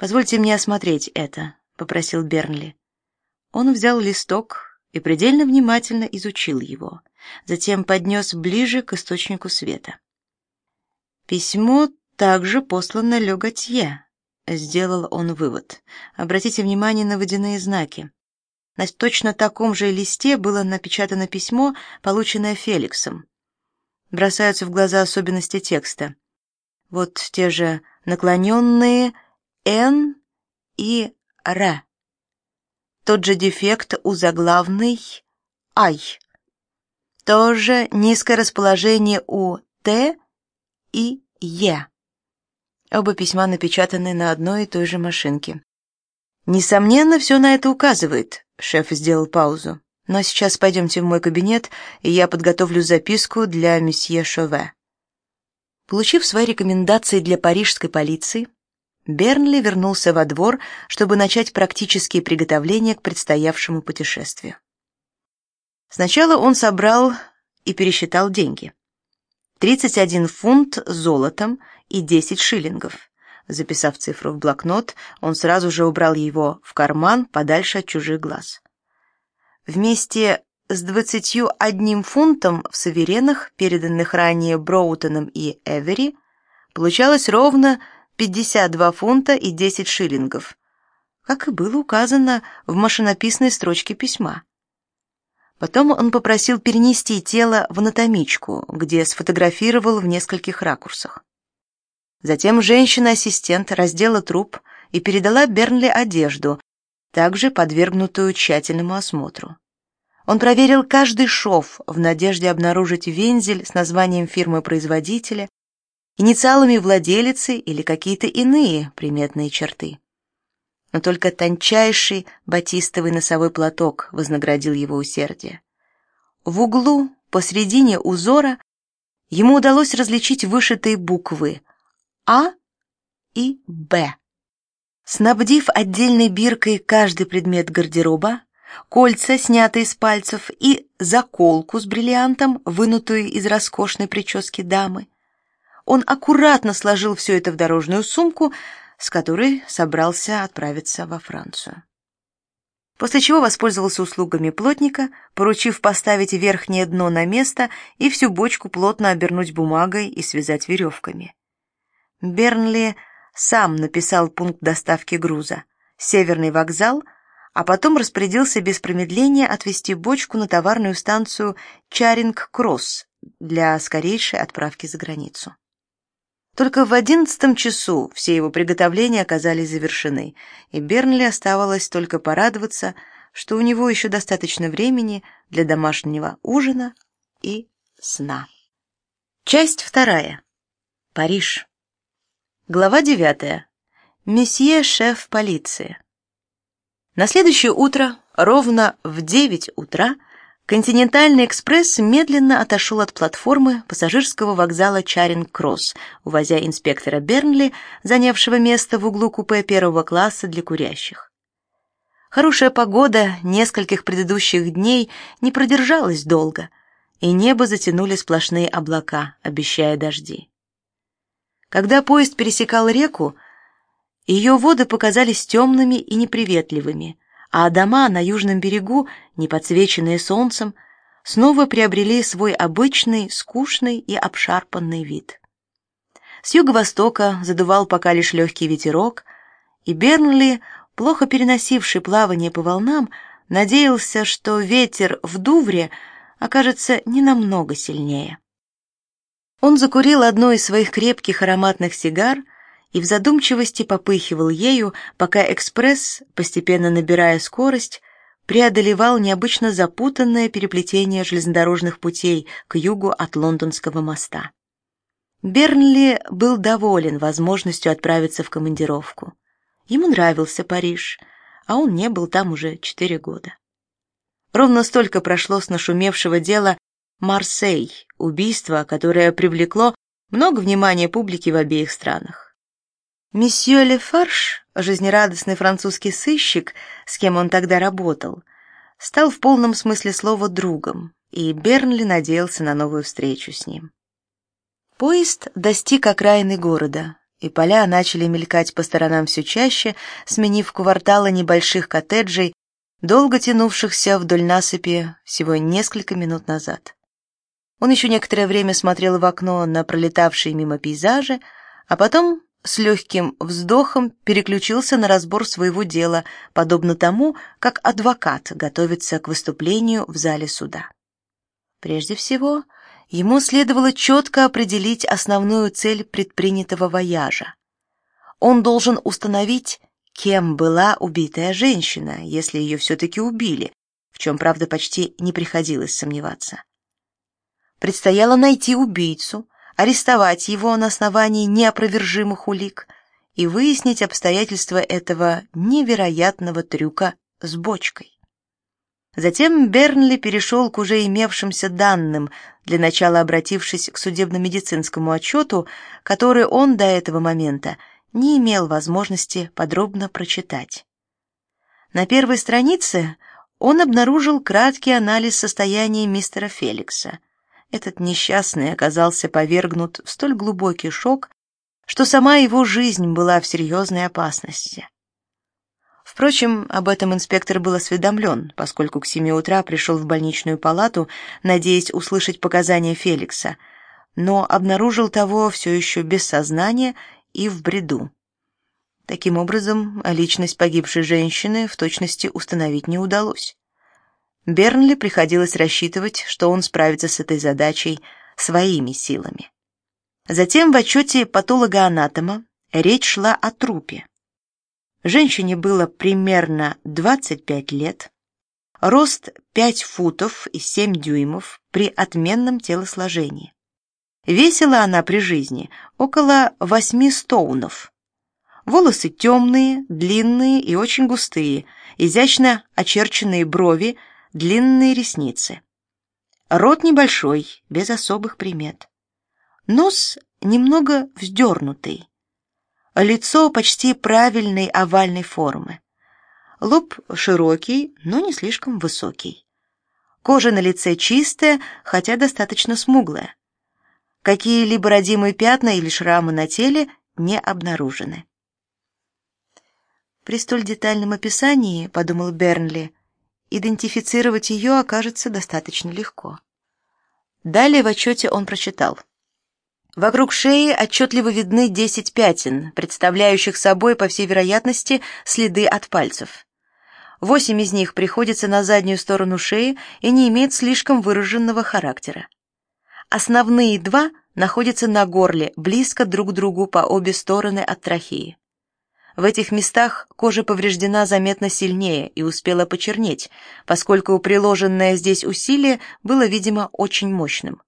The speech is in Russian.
«Позвольте мне осмотреть это», — попросил Бернли. Он взял листок и предельно внимательно изучил его, затем поднес ближе к источнику света. Письмо также послано Ле Готье, сделал он вывод. Обратите внимание на водяные знаки. На точно таком же листе было напечатано письмо, полученное Феликсом. Бросаются в глаза особенности текста. Вот те же наклоненные «н» и «р». Тот же дефект у заглавной «ай». Тоже низкое расположение у «т» и «е». Оба письма напечатаны на одной и той же машинке. Несомненно, все на это указывает. Шеф сделал паузу. Но сейчас пойдемте в мой кабинет, и я подготовлю записку для месье Шове. Получив свои рекомендации для парижской полиции, Бернли вернулся во двор, чтобы начать практические приготовления к предстоявшему путешествию. Сначала он собрал и пересчитал деньги. 31 фунт золотом и 10 шиллингов. Записав цифру в блокнот, он сразу же убрал его в карман подальше от чужих глаз. Вместе с 21 фунтом в суверенах, переданных ранее Броутоном и Эвери, получалось ровно 52 фунта и 10 шиллингов, как и было указано в машинописной строчке письма. Потом он попросил перенести тело в анатомичку, где сфотографировал в нескольких ракурсах. Затем женщина-ассистент раздела труп и передала Бернли одежду, также подвергнутую тщательному осмотру. Он проверил каждый шов в надежде обнаружить вензель с названием фирмы-производителя, инициалами владелицы или какие-то иные приметные черты но только тончайший батистовый носовой платок вознаградил его усердие. В углу, посредине узора, ему удалось различить вышитые буквы А и Б. Снабдив отдельной биркой каждый предмет гардероба, кольца, снятые с пальцев, и заколку с бриллиантом, вынутую из роскошной прически дамы, он аккуратно сложил все это в дорожную сумку, с которой собрался отправиться во Францию. После чего воспользовался услугами плотника, поручив поставить верхнее дно на место и всю бочку плотно обернуть бумагой и связать веревками. Бернли сам написал пункт доставки груза Северный вокзал, а потом распорядился без промедления отвезти бочку на товарную станцию Чаринг-Кросс для скорейшей отправки за границу. Только в одиннадцатом часу все его приготовления оказались завершены, и Бернли оставалось только порадоваться, что у него еще достаточно времени для домашнего ужина и сна. Часть вторая. Париж. Глава девятая. Месье шеф полиции. На следующее утро, ровно в девять утра, Континентальный экспресс медленно отошел от платформы пассажирского вокзала Чаринг-Кросс, увозя инспектора Бернли, занявшего место в углу купе первого класса для курящих. Хорошая погода нескольких предыдущих дней не продержалась долго, и небо затянули сплошные облака, обещая дожди. Когда поезд пересекал реку, ее воды показались темными и неприветливыми, а дома на южном берегу, не подсвеченные солнцем, снова приобрели свой обычный, скучный и обшарпанный вид. С юго-востока задувал пока лишь легкий ветерок, и Бернли, плохо переносивший плавание по волнам, надеялся, что ветер в Дувре окажется не намного сильнее. Он закурил одну из своих крепких ароматных сигар и в задумчивости попыхивал ею, пока экспресс, постепенно набирая скорость, преодолевал необычно запутанное переплетение железнодорожных путей к югу от Лондонского моста. Бернли был доволен возможностью отправиться в командировку. Ему нравился Париж, а он не был там уже четыре года. Ровно столько прошло с нашумевшего дела Марсей, убийство, которое привлекло много внимания публики в обеих странах. Месье Лефарш, жизнерадостный французский сыщик, с кем он тогда работал, стал в полном смысле слова другом, и Бернли надеялся на новую встречу с ним. Поезд достиг окраины города, и поля начали мелькать по сторонам все чаще, сменив кварталы небольших коттеджей, долго тянувшихся вдоль насыпи всего несколько минут назад. Он еще некоторое время смотрел в окно на пролетавшие мимо пейзажи, а потом с легким вздохом переключился на разбор своего дела, подобно тому, как адвокат готовится к выступлению в зале суда. Прежде всего, ему следовало четко определить основную цель предпринятого вояжа. Он должен установить, кем была убитая женщина, если ее все-таки убили, в чем, правда, почти не приходилось сомневаться. Предстояло найти убийцу, арестовать его на основании неопровержимых улик и выяснить обстоятельства этого невероятного трюка с бочкой. Затем Бернли перешел к уже имевшимся данным, для начала обратившись к судебно-медицинскому отчету, который он до этого момента не имел возможности подробно прочитать. На первой странице он обнаружил краткий анализ состояния мистера Феликса – этот несчастный оказался повергнут в столь глубокий шок, что сама его жизнь была в серьезной опасности. Впрочем, об этом инспектор был осведомлен, поскольку к семи утра пришел в больничную палату, надеясь услышать показания Феликса, но обнаружил того все еще без сознания и в бреду. Таким образом, личность погибшей женщины в точности установить не удалось. Бернли приходилось рассчитывать, что он справится с этой задачей своими силами. Затем в отчете патолога-анатома речь шла о трупе. Женщине было примерно 25 лет, рост 5 футов и 7 дюймов при отменном телосложении. Весила она при жизни около 8 стоунов. Волосы темные, длинные и очень густые, изящно очерченные брови длинные ресницы. Рот небольшой, без особых примет. Нос немного вздернутый. Лицо почти правильной овальной формы. Лоб широкий, но не слишком высокий. Кожа на лице чистая, хотя достаточно смуглая. Какие-либо родимые пятна или шрамы на теле не обнаружены. При столь детальном описании, подумал Бернли, идентифицировать ее окажется достаточно легко. Далее в отчете он прочитал. Вокруг шеи отчетливо видны 10 пятен, представляющих собой, по всей вероятности, следы от пальцев. Восемь из них приходятся на заднюю сторону шеи и не имеют слишком выраженного характера. Основные два находятся на горле, близко друг к другу по обе стороны от трахеи. В этих местах кожа повреждена заметно сильнее и успела почернеть, поскольку приложенное здесь усилие было, видимо, очень мощным.